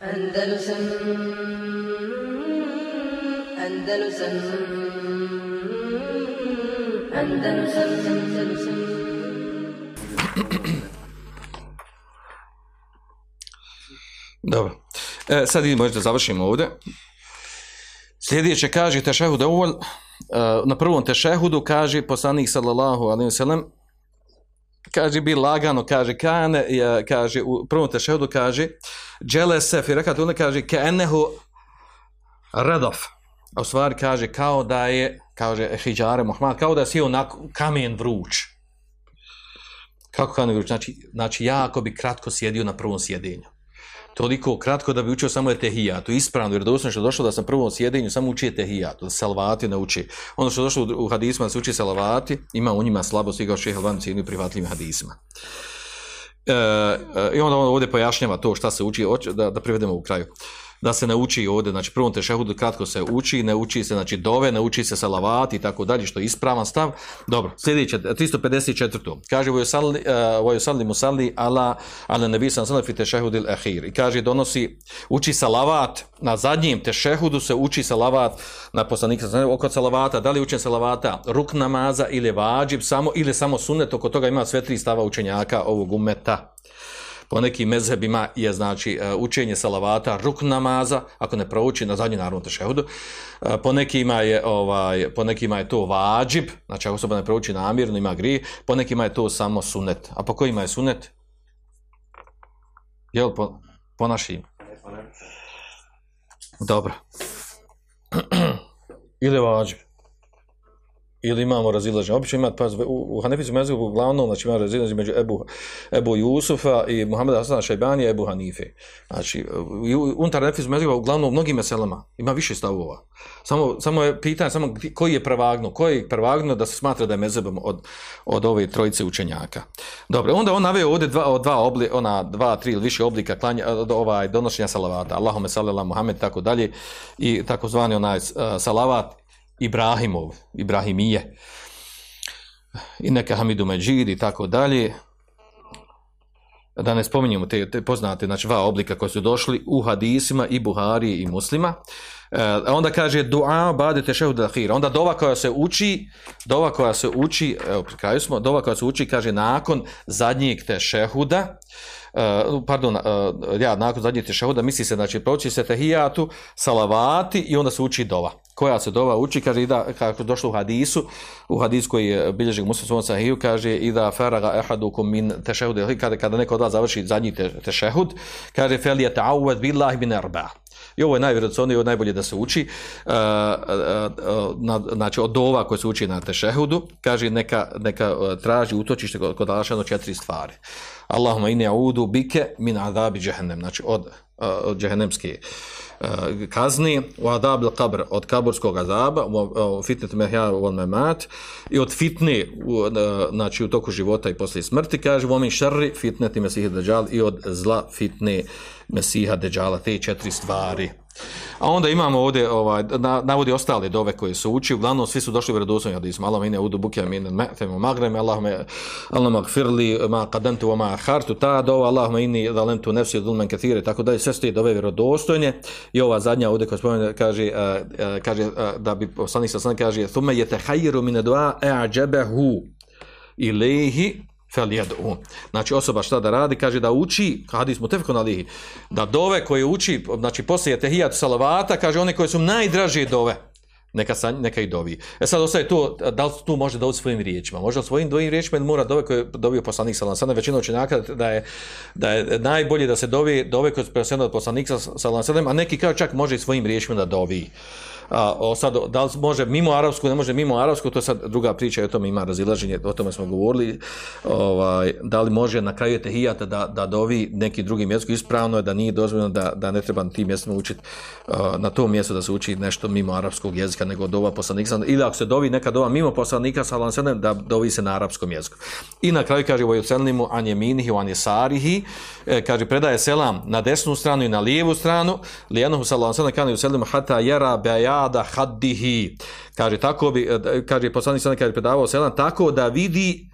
Andalusam Andalusam Andalusam Andalusam Dobro. E, sad idemo da završimo ovdje. Sljedeće kaže tešehud uvol, e, na prvom tešehudu kaže poslanik sallallahu alaihi wa sallam, kaže bi lagano, kaže kane, ja, kaže u prvom tešehudu kaže, džele fi rekat uvol, kaže ke enehu redov, a u stvari kaže kao da je, kaže hijjare Muhammad, kao da je sio na kamen vruć. Kako kamen vruć? Znači, znači jako bi kratko sjedio na prvom sjedenju toliko kratko da bi učio samo etehijatu, ispravno, jer doslovno što je došlo da sam prvom sjedenju samo uči etehijatu, da salvati ne uči. Ono što je došlo u hadisma da se uči salvati, ima u njima slabost i kao šeha Albanici jednim prihvatljivim hadisma. E, e, I onda on ovdje pojašnjava to šta se uči, da, da privedemo u kraju da se nauči ovdje, znači prvom tešehudu kratko se uči, ne uči se znači dove, ne uči se salavat i tako dalje, što je ispravan stav. Dobro, sljedeće, 354. Kaže, voju salli, uh, salli musalli ala, ala nebisan salli fi tešehudil ahir. I kaže, donosi, uči salavat, na zadnjem tešehudu se uči salavat na poslanika, znači oko salavata, da li učen salavata ruk namaza ili vađib samo, ili samo sunnet, oko toga ima sve tri stava učenjaka ovog umeta po nekim mezhebima je znači e, učenje salavata ruk namaza, ako ne prouči na zadnju narodnu tešehudu. E, po nekima je ovaj po nekima je to vađib, znači ako osoba ne prouči namirno ima gri, po nekima je to samo sunet. A po kojima je sunet? Jel po, po našim? Dobro. Ili vađib ili imamo razilaženje. Obično ima, pa u, u Hanefijskom meziku uglavnom, znači ima razilaženje među Ebu, Ebu Jusufa i Muhammeda Hasana Šajbani i Ebu Hanife. Znači, unutar Hanefijskom meziku uglavnom u mnogim meselama ima više stavova. Samo, samo je pitanje, samo koji je prevagno, koji je prevagno da se smatra da je mezebom od, od ove trojice učenjaka. Dobro, onda on naveo ovdje dva, dva obli, ona dva, tri ili više oblika klanja, ovaj, donošenja salavata. Allahume sallela Muhammed, tako dalje, i takozvani onaj uh, salavat Ibrahimov, Ibrahimije, i Hamidu Međid i tako dalje, da ne spominjemo te, te poznate znači, dva oblika koji su došli u hadisima i Buhari i muslima, e, onda kaže dua badete šehu dahira, onda dova koja se uči, dova koja se uči, evo, kraju smo, dova koja se uči, kaže, nakon zadnjeg te šehuda, uh, pardon, uh, ja, nakon zadnjeg tešahuda, misli se, znači, proći se tehijatu, salavati i onda se uči dova. Koja se dova uči, kaže, da, kako došlo u hadisu, u hadisu koji eh, je bilježnik muslim sahiju, kaže, i da faraga ehadukum min tešehud, kada, kada neko od vas završi zadnji te, tešehud, kaže, fel je ta'awad billahi bin erba. I ovo je najvjeroconije, ovo je najbolje da se uči. Uh, uh, uh, na, znači, od dova koje se uči na tešehudu, kaže, neka, neka uh, traži utočište kod, kod Alašano četiri stvari. Allahumma inni a'udu bike min adabi jahannam znači od Eh, od džehennemske eh, kazni u adab al qabr od kaburskog azaba u eh, fitnet mehya wal mamat i od fitne u, znači u toku života i posle smrti kaže u omin sharri fitneti mesiha dajjal i od zla fitne mesiha deđala, te četiri stvari. A onda imamo ovdje, ovaj, na, navodi ostale dove koje su uči, uglavnom svi su došli u redosovnju hadismu. Allah mine udu bukja mine me'temu magrem, Allah me, Allah gfirli ma kadentu wa ma hartu ta dova, Allah me inni dalentu nefsi dulmen kathire, tako da je sve stoji dove vjerodostojne. I ova zadnja ovdje koja spomenu kaže, uh, kaže uh, da bi poslanik sa kaže, thume je tehajiru mine dua e'ađebehu ilehi felijedu. Znači osoba šta da radi, kaže da uči, hadis mutefekon alihi, da dove koje uči, znači poslije tehijatu salavata, kaže one koje su najdražije dove, neka, sa, neka i dovi. E sad ostaje to, da li tu može dovi svojim riječima? Može svojim dvojim riječima ili mora dove koje je dobio poslanik salam? Sada većina učenjaka da je, da je najbolje da se dovi dove koje je prenosio od poslanika salam, a neki kao čak može i svojim riječima da dovi a, o sad, da li može mimo arapsku, ne može mimo arapsku, to je sad druga priča, o tome ima razilaženje, o tome smo govorili, ovaj, da li može na kraju tehijata da, da dovi neki drugi mjesto, ispravno je da nije dozvoljeno da, da ne treba na tim mjestima učiti na tom mjestu da se uči nešto mimo arapskog jezika, nego dova poslanika, ili ako se dovi neka dova mimo poslanika, salam sedem, da dovi se na arapskom jeziku. I na kraju kaže, voju an anje wa anje e, kaže, predaje selam na desnu stranu i na lijevu stranu, lijenohu salam sedem, kaže, celnimu hata hatta yara bayada haddihi. Kaže tako bi e, kaže poslanik sallallahu kaže predavao selam tako da vidi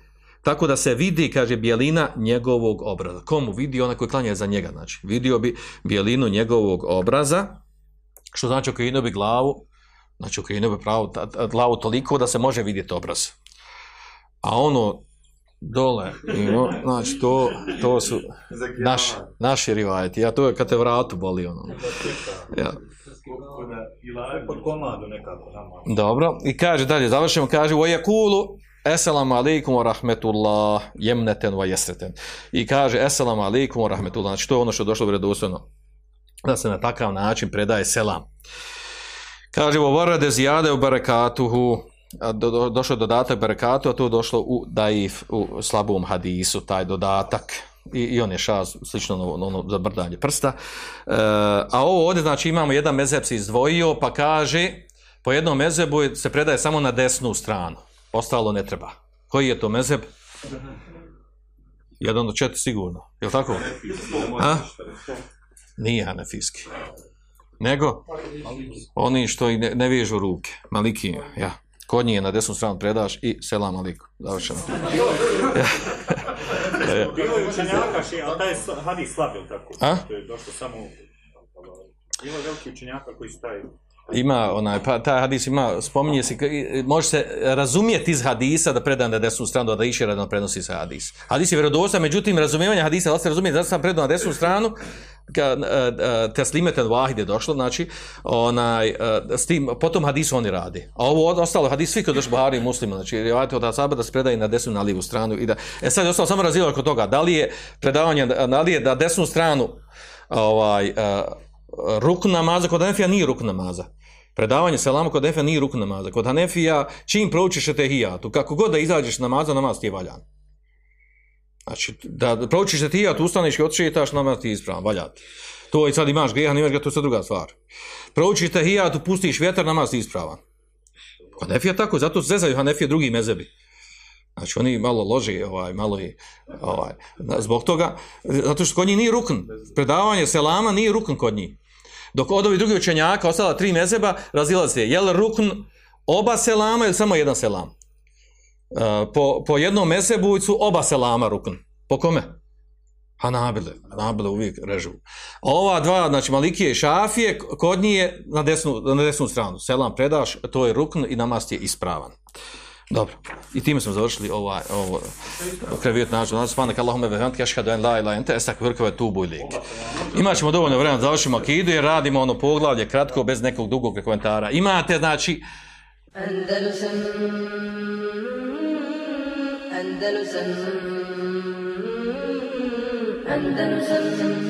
tako da se vidi, kaže, bijelina njegovog obraza. Komu vidi? Ona koji klanja za njega, znači. Vidio bi bijelinu njegovog obraza, što znači okrenuo bi glavu, znači okrenuo bi ta- glavu toliko da se može vidjeti obraz. A ono dole, i no, znači to, to su naši, naši rivajeti. Ja to je kad te vratu boli ono. Ja. Pod komadu nekako nama. Dobro, i kaže dalje, završimo, kaže, wa yakulu Assalamu alaikum wa rahmetullah jemneten wa jesreten. I kaže, Assalamu alaikum wa rahmetullah, znači to je ono što je došlo vredostojno, da se na takav način predaje selam. Kaže, wa varade zijade u barakatuhu, do, do, došlo je dodatak barakatu, a to došlo u daif, u slabom hadisu, taj dodatak. I, i on je šaz, slično ono, ono za brdanje prsta. E, a ovo ovdje, znači, imamo jedan mezeb se izdvojio, pa kaže, po jednom mezebu se predaje samo na desnu stranu. Ostalo ne treba. Koji je to mezeb? Jedan od četiri sigurno. Je li tako? A? Nije hanefijski. Nego? Oni što i ne, ne vežu ruke. Maliki, ja. Kod njih je na desnu stranu predaš i selam aliku. Završeno. Bilo je učenjaka, še, ali taj je hadis slab, ili tako? A? To je došlo samo... Bilo je veliki učenjaka koji su taj... Ima onaj pa taj hadis ima spominje se može se razumjeti iz hadisa da predan na desnu stranu a da išeradno prenosi se hadis. Hadis je vjerodostojan, međutim razumijevanje hadisa da se razumije da sam predan na desnu stranu ka e, e, teslimeten vahid je došlo, znači onaj e, s tim potom hadis oni radi. A ovo od- ostalo hadis svi kod došli Buhari i Muslima, znači rivajete od Asaba da se predaje na desnu na lijevu stranu i da e sad je ostalo samo razilo oko toga da li je predavanje da li je da desnu stranu ovaj rukn ruk namaza, kod Hanefija nije ruk namaza. Predavanje selama kod Hanefija nije ruk namaza. Kod Hanefija, čim proučiš etehijatu, kako god da izađeš namaza, namaz ti je valjan. Znači, da proučiš etehijatu, ustaneš i odšetaš, namaz ti je ispravan, valjan. To i sad imaš grijeha, nemaš ga, to je sad druga stvar. Proučiš etehijatu, pustiš vjetar, namaz ti je ispravan. Kod Hanefija tako, zato se zezaju Hanefije drugi mezebi. Znači oni malo lože, ovaj, malo i, ovaj, zbog toga, zato što kod njih nije rukn. Predavanje selama nije rukn kod njih. Dok od ovih drugih učenjaka, ostala tri mezeba, razilaze je li rukn oba selama ili samo jedan selam? E, po, po jednom mezebu su oba selama rukn. Po kome? Hanabile. Hanabile uvijek režu. A ova dva, znači Malikije i Šafije, kod njih je na desnu, na desnu stranu. Selam predaš, to je rukn i namaz je ispravan. Dobro. I time smo završili ovaj ovo krevet naš danas subhanak Allahumma wa bihamdika ashhadu an la ilaha illa anta astaghfiruka wa atubu ilaik. Imaćemo dovoljno vremena da završimo akidu jer radimo ono poglavlje kratko bez nekog dugog komentara. Imate znači Andalusam Andalusam Andalusam